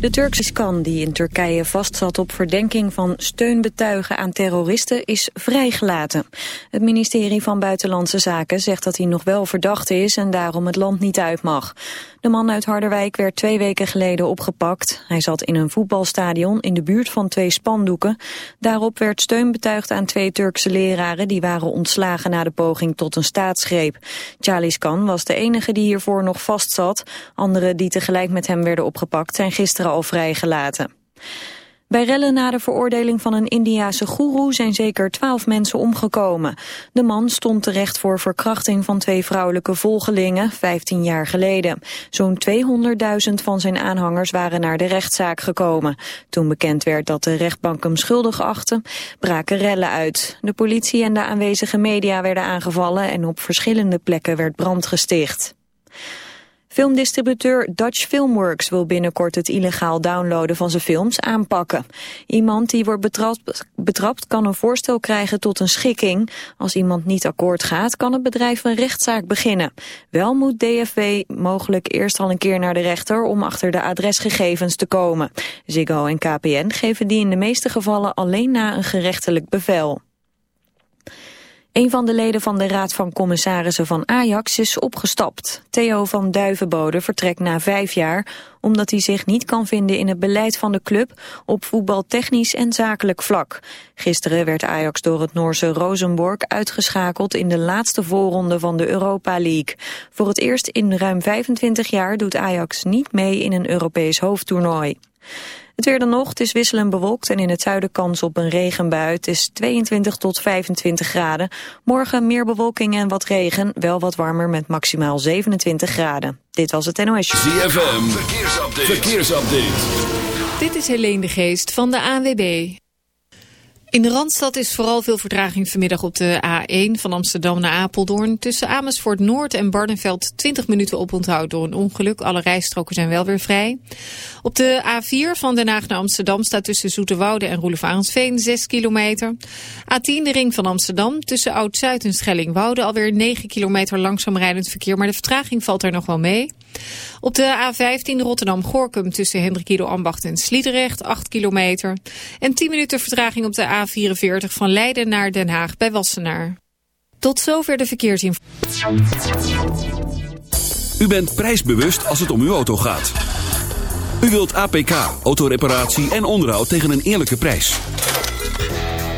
De Turkse kan die in Turkije vastzat op verdenking van steunbetuigen aan terroristen is vrijgelaten. Het ministerie van Buitenlandse Zaken zegt dat hij nog wel verdachte is en daarom het land niet uit mag. De man uit Harderwijk werd twee weken geleden opgepakt. Hij zat in een voetbalstadion in de buurt van twee spandoeken. Daarop werd steun betuigd aan twee Turkse leraren die waren ontslagen na de poging tot een staatsgreep. Charlie Kan was de enige die hiervoor nog vastzat. Anderen die tegelijk met hem werden opgepakt zijn gisteren al vrijgelaten. Bij rellen na de veroordeling van een Indiase goeroe zijn zeker twaalf mensen omgekomen. De man stond terecht voor verkrachting van twee vrouwelijke volgelingen, 15 jaar geleden. Zo'n 200.000 van zijn aanhangers waren naar de rechtszaak gekomen. Toen bekend werd dat de rechtbank hem schuldig achtte, braken rellen uit. De politie en de aanwezige media werden aangevallen en op verschillende plekken werd brand gesticht. Filmdistributeur Dutch Filmworks wil binnenkort het illegaal downloaden van zijn films aanpakken. Iemand die wordt betrapt, betrapt kan een voorstel krijgen tot een schikking. Als iemand niet akkoord gaat, kan het bedrijf een rechtszaak beginnen. Wel moet DFW mogelijk eerst al een keer naar de rechter om achter de adresgegevens te komen. Ziggo en KPN geven die in de meeste gevallen alleen na een gerechtelijk bevel. Een van de leden van de Raad van Commissarissen van Ajax is opgestapt. Theo van Duivenbode vertrekt na vijf jaar omdat hij zich niet kan vinden in het beleid van de club op voetbaltechnisch en zakelijk vlak. Gisteren werd Ajax door het Noorse Rosenborg uitgeschakeld in de laatste voorronde van de Europa League. Voor het eerst in ruim 25 jaar doet Ajax niet mee in een Europees hoofdtoernooi. Het weer dan nog, het is wisselend bewolkt en in het zuiden kans op een regenbui. Het is 22 tot 25 graden. Morgen meer bewolking en wat regen, wel wat warmer met maximaal 27 graden. Dit was het NOS. ZFM, verkeersupdate. verkeersupdate. Dit is Helene de Geest van de ANWB. In de Randstad is vooral veel vertraging vanmiddag op de A1 van Amsterdam naar Apeldoorn. Tussen Amersfoort Noord en Barneveld 20 minuten oponthoud door een ongeluk. Alle rijstroken zijn wel weer vrij. Op de A4 van Den Haag naar Amsterdam staat tussen Zoeterwoude en Roelevarensveen 6 kilometer. A10 de ring van Amsterdam tussen Oud-Zuid en Schellingwoude alweer 9 kilometer langzaam rijdend verkeer. Maar de vertraging valt er nog wel mee. Op de A15 Rotterdam-Gorkum tussen Hendrikido Ambacht en Sliedrecht 8 kilometer. En 10 minuten vertraging op de A44 van Leiden naar Den Haag bij Wassenaar. Tot zover de verkeersinformatie. U bent prijsbewust als het om uw auto gaat. U wilt APK, autoreparatie en onderhoud tegen een eerlijke prijs.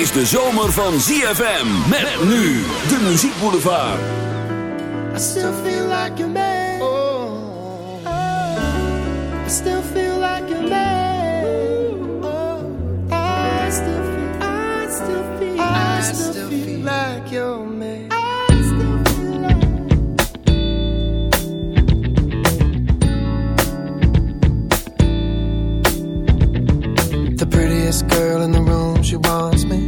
Is de zomer van ZFM. Met nu de muziekboulevard. I still feel like a man. Oh. I still feel like a man. Oh. I still feel, I still feel, I still feel like your man. I still feel like the prettiest girl in the room. She wants me.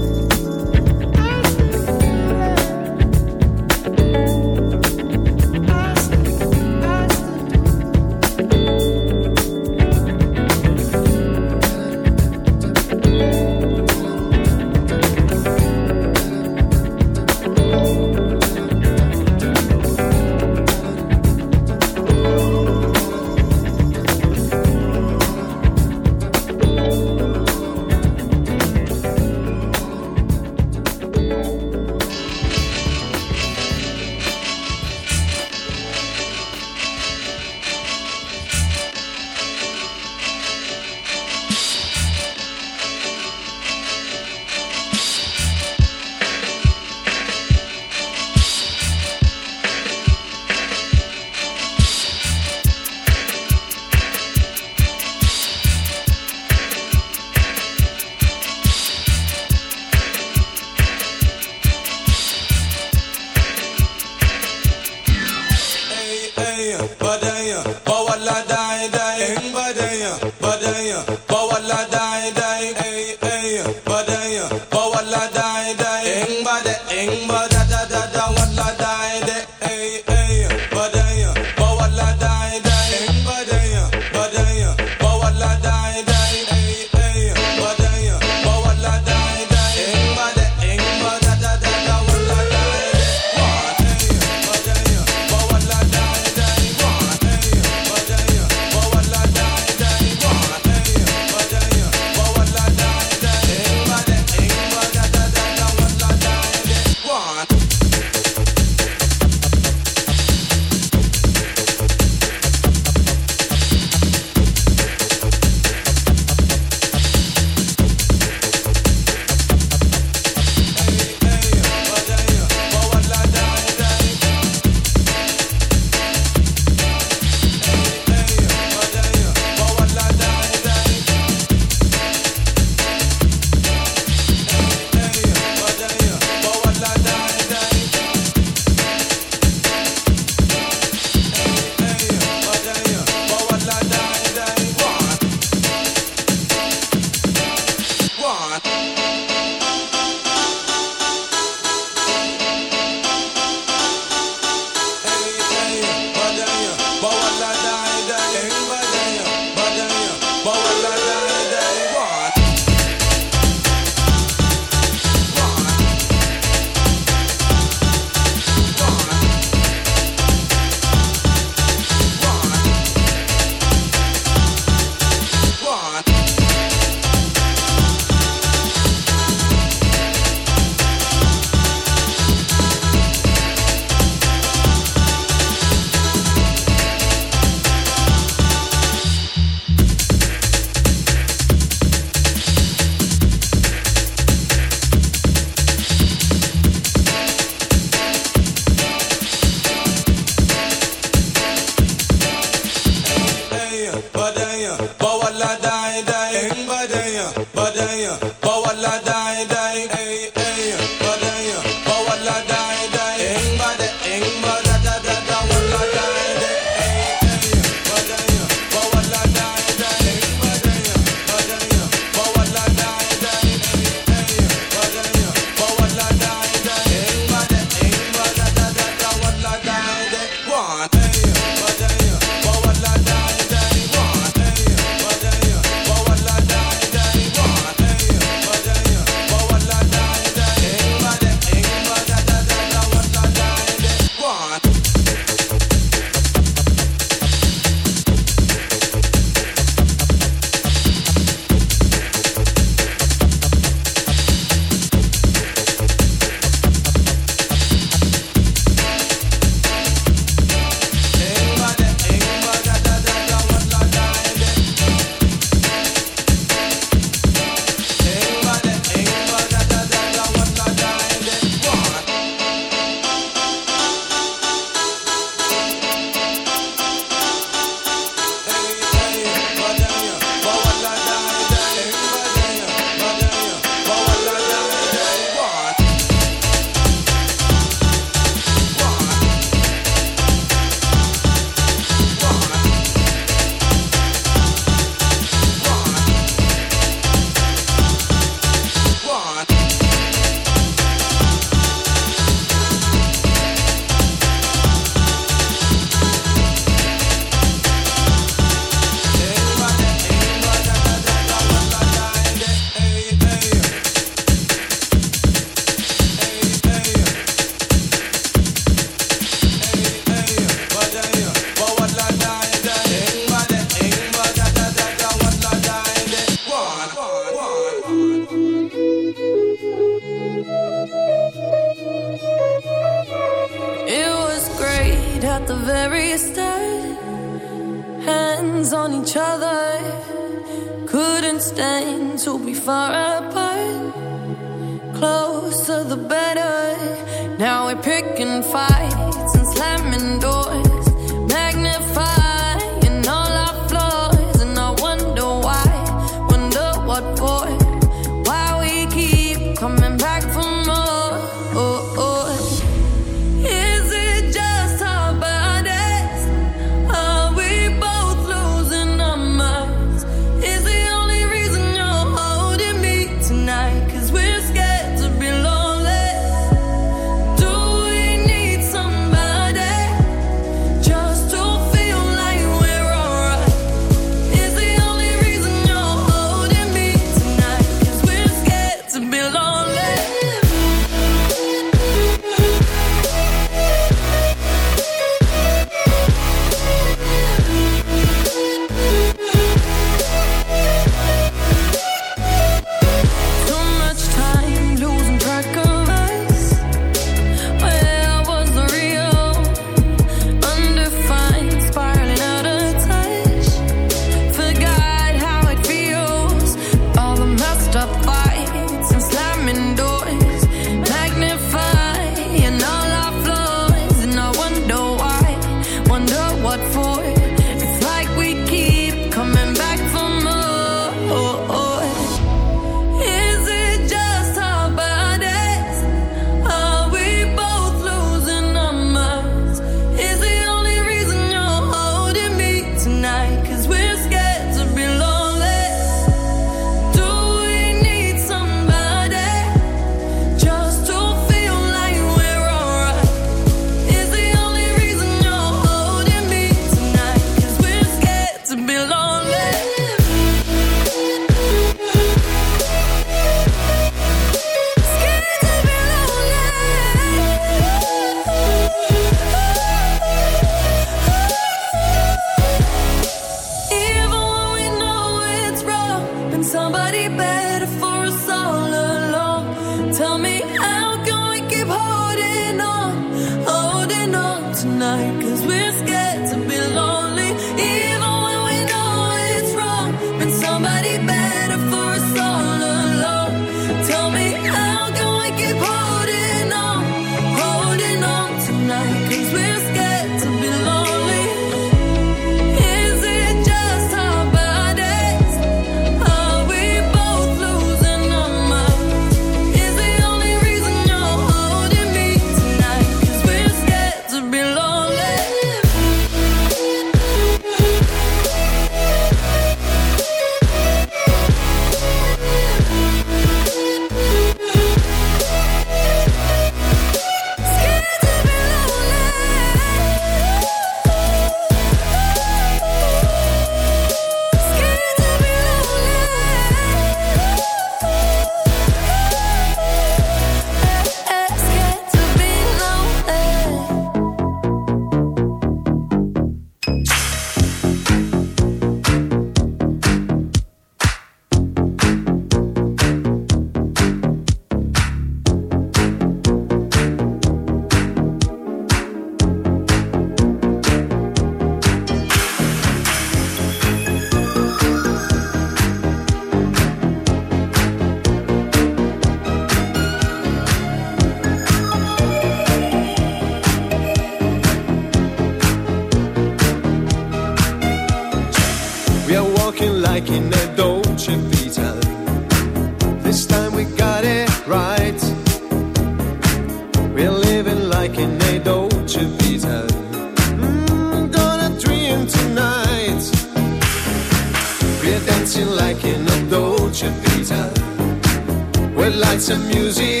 some music.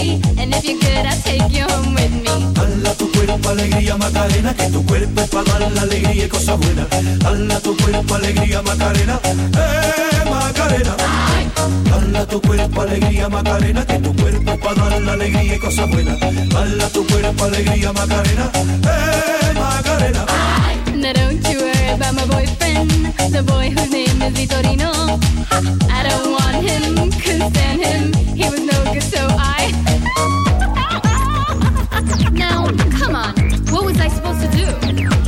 me. And if you're good, I'll take you home with me. Dala tu cuerpo alegría Macarena, que tu cuerpo es para dar la alegría y cosas buenas. Dala tu cuerpo alegría Macarena, eh Macarena. Dala tu cuerpo alegría Macarena, que tu cuerpo es para dar la alegría y cosas buenas. Bala tu cuerpo alegría Macarena, eh Macarena. Now don't you worry about my boyfriend, the boy whose name is Vitorino. I don't want him, couldn't stand him. He was no good, so I. supposed to do?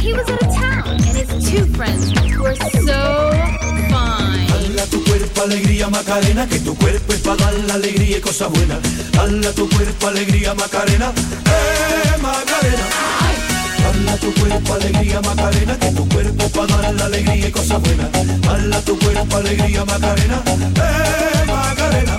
He was out of town, and his two friends were so fine. Tu cuerpo alegría Macarena, que tu cuerpo es para dar la alegría y cosas buenas. Bala tu cuerpo alegría Macarena, eh Macarena. Bala tu cuerpo alegría Macarena, que tu cuerpo para dar la alegría y cosas buenas. Bala tu cuerpo alegría Macarena, eh Macarena.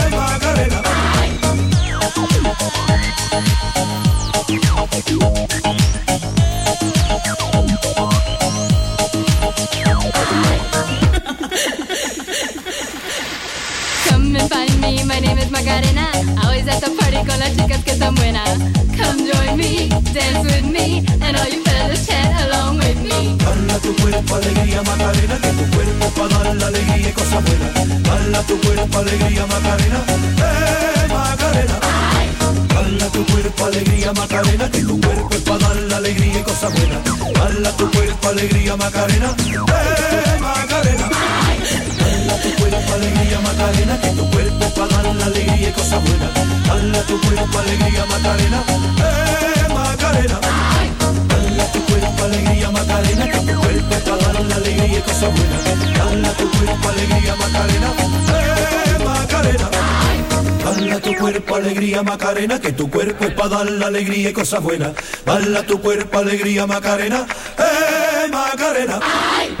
chicas que están buenas. Come join me, dance with me, and all you fellas chat along with me. Bala tu cuerpo alegría Macarena, que tu cuerpo para dar la alegría y cosas buenas. Bala tu cuerpo alegría Macarena, eh Macarena. Bala tu cuerpo alegría Macarena, que tu cuerpo es para dar la alegría y cosas buenas. Bala tu cuerpo alegría Macarena, eh Macarena. Bala tu cuerpo alegría Macarena, que tu cuerpo para dar la alegría y cosas buenas. Bala tu cuerpo alegría Macarena, eh Macarena. Bala tu cuerpo alegría Macarena, que tu cuerpo para dar la alegría y cosas buenas. Bala tu cuerpo alegría Macarena, eh Macarena. Bala tu cuerpo alegría Macarena, que tu cuerpo es para dar la alegría y cosas buenas. Bala tu cuerpo alegría Macarena, eh Macarena. Now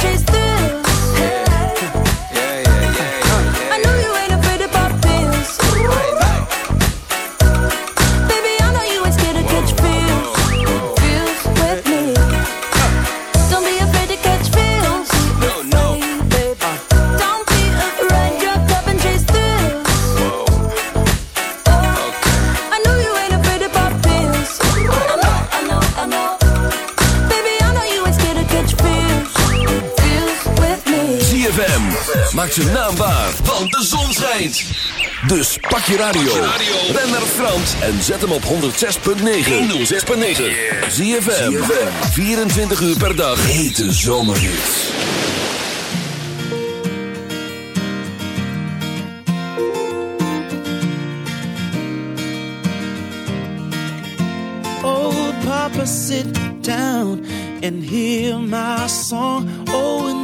chase through ZFM, maak zijn naam want de zon schijnt. Dus pak je radio, ren naar Frans en zet hem op 106.9. 106.9. ZFM, 24 uur per dag. Hete zomerhits. Oh, Papa, sit down and hear my song. Oh,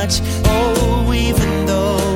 Much. Oh, even though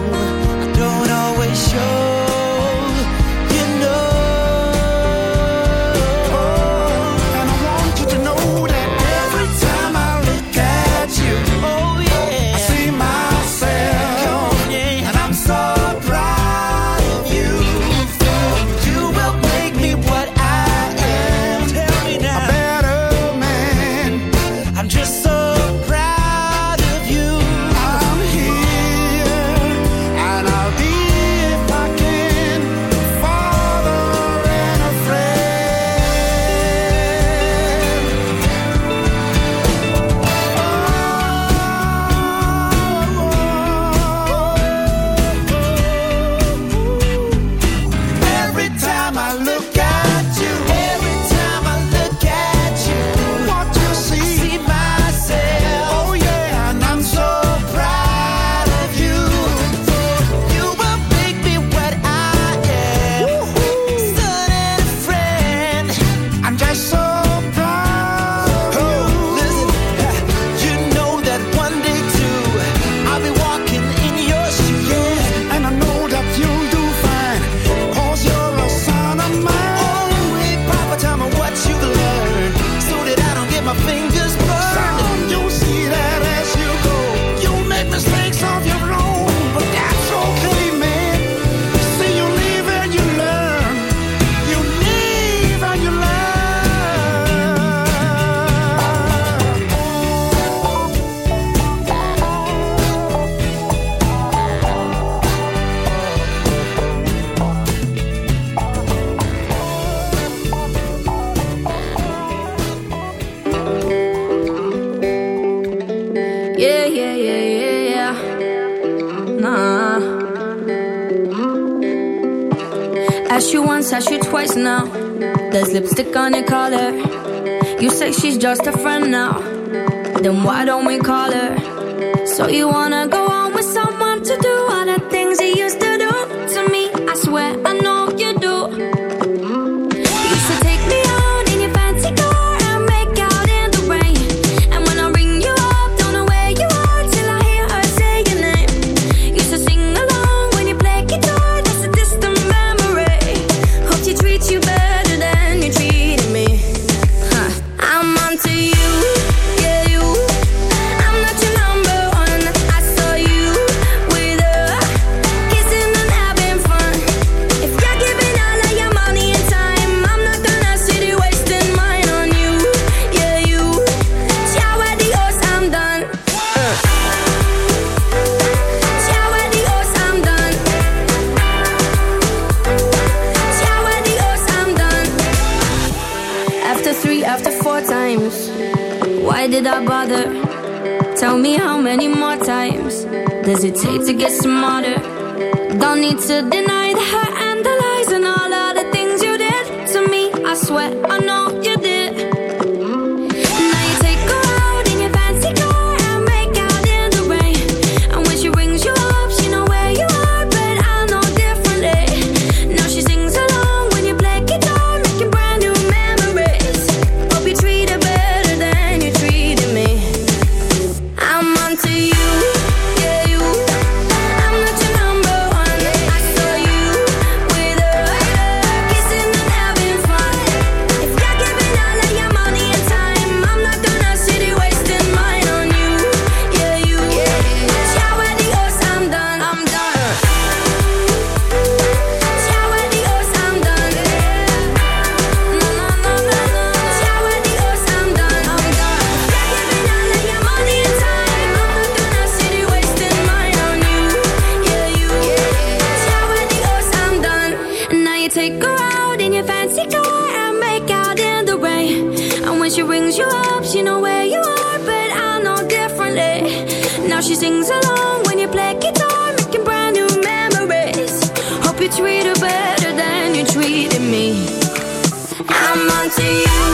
to you.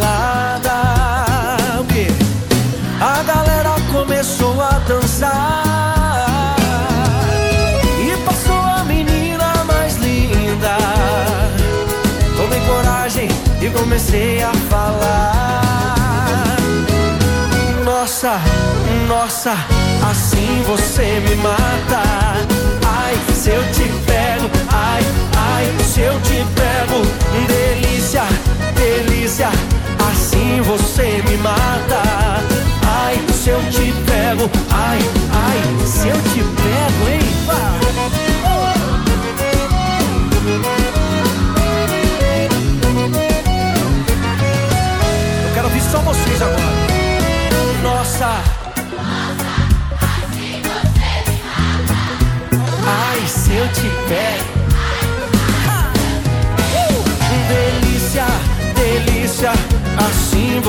comecei a falar. Nossa, nossa, assim você